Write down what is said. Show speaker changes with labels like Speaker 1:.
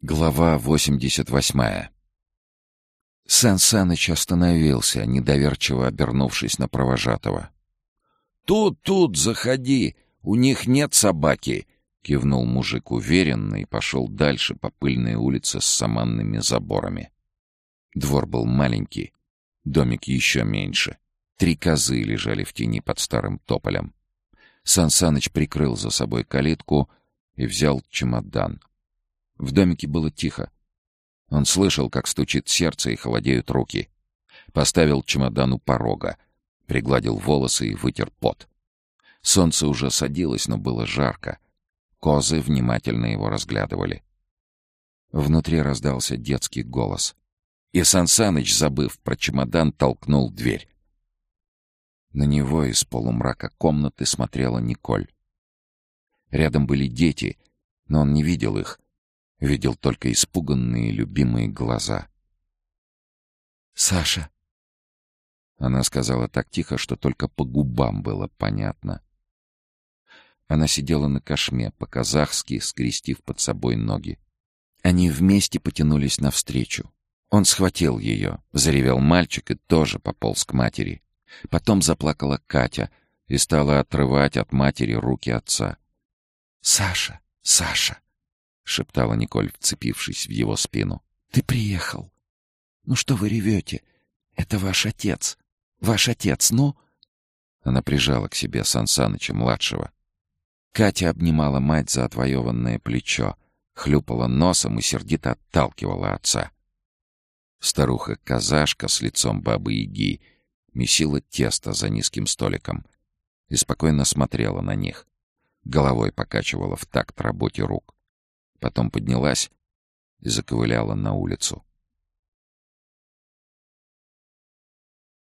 Speaker 1: Глава 88 Сан Саныч остановился, недоверчиво обернувшись на провожатого.
Speaker 2: «Тут, тут, заходи! У них нет собаки!» — кивнул мужик уверенно и пошел дальше по пыльной улице с саманными заборами. Двор был маленький, домик еще меньше. Три козы лежали в тени под старым тополем. Сан Саныч прикрыл за собой калитку и взял чемодан — в домике было тихо. Он слышал, как стучит сердце и холодеют руки. Поставил чемодан у порога, пригладил волосы и вытер пот. Солнце уже садилось, но было жарко. Козы внимательно его разглядывали. Внутри раздался детский голос. И Сансаныч, забыв про чемодан, толкнул дверь. На него из полумрака комнаты смотрела Николь. Рядом были дети, но он не видел их — видел только испуганные любимые глаза.
Speaker 1: «Саша!»
Speaker 2: Она сказала так тихо, что только по губам было понятно. Она сидела на кошме, по-казахски, скрестив под собой ноги. Они вместе потянулись навстречу. Он схватил ее, заревел мальчик и тоже пополз к матери. Потом заплакала Катя и стала отрывать от матери руки отца.
Speaker 1: «Саша! Саша!»
Speaker 2: — шептала Николь, вцепившись в его спину.
Speaker 1: «Ты приехал. Ну что вы ревете? Это ваш отец. Ваш отец, ну?»
Speaker 2: Она прижала к себе Сансаныча-младшего. Катя обнимала мать за отвоеванное плечо, хлюпала носом и сердито отталкивала отца. Старуха-казашка с лицом бабы-яги месила тесто за низким столиком и спокойно смотрела на них. Головой покачивала в такт работе рук. Потом поднялась и заковыляла на улицу.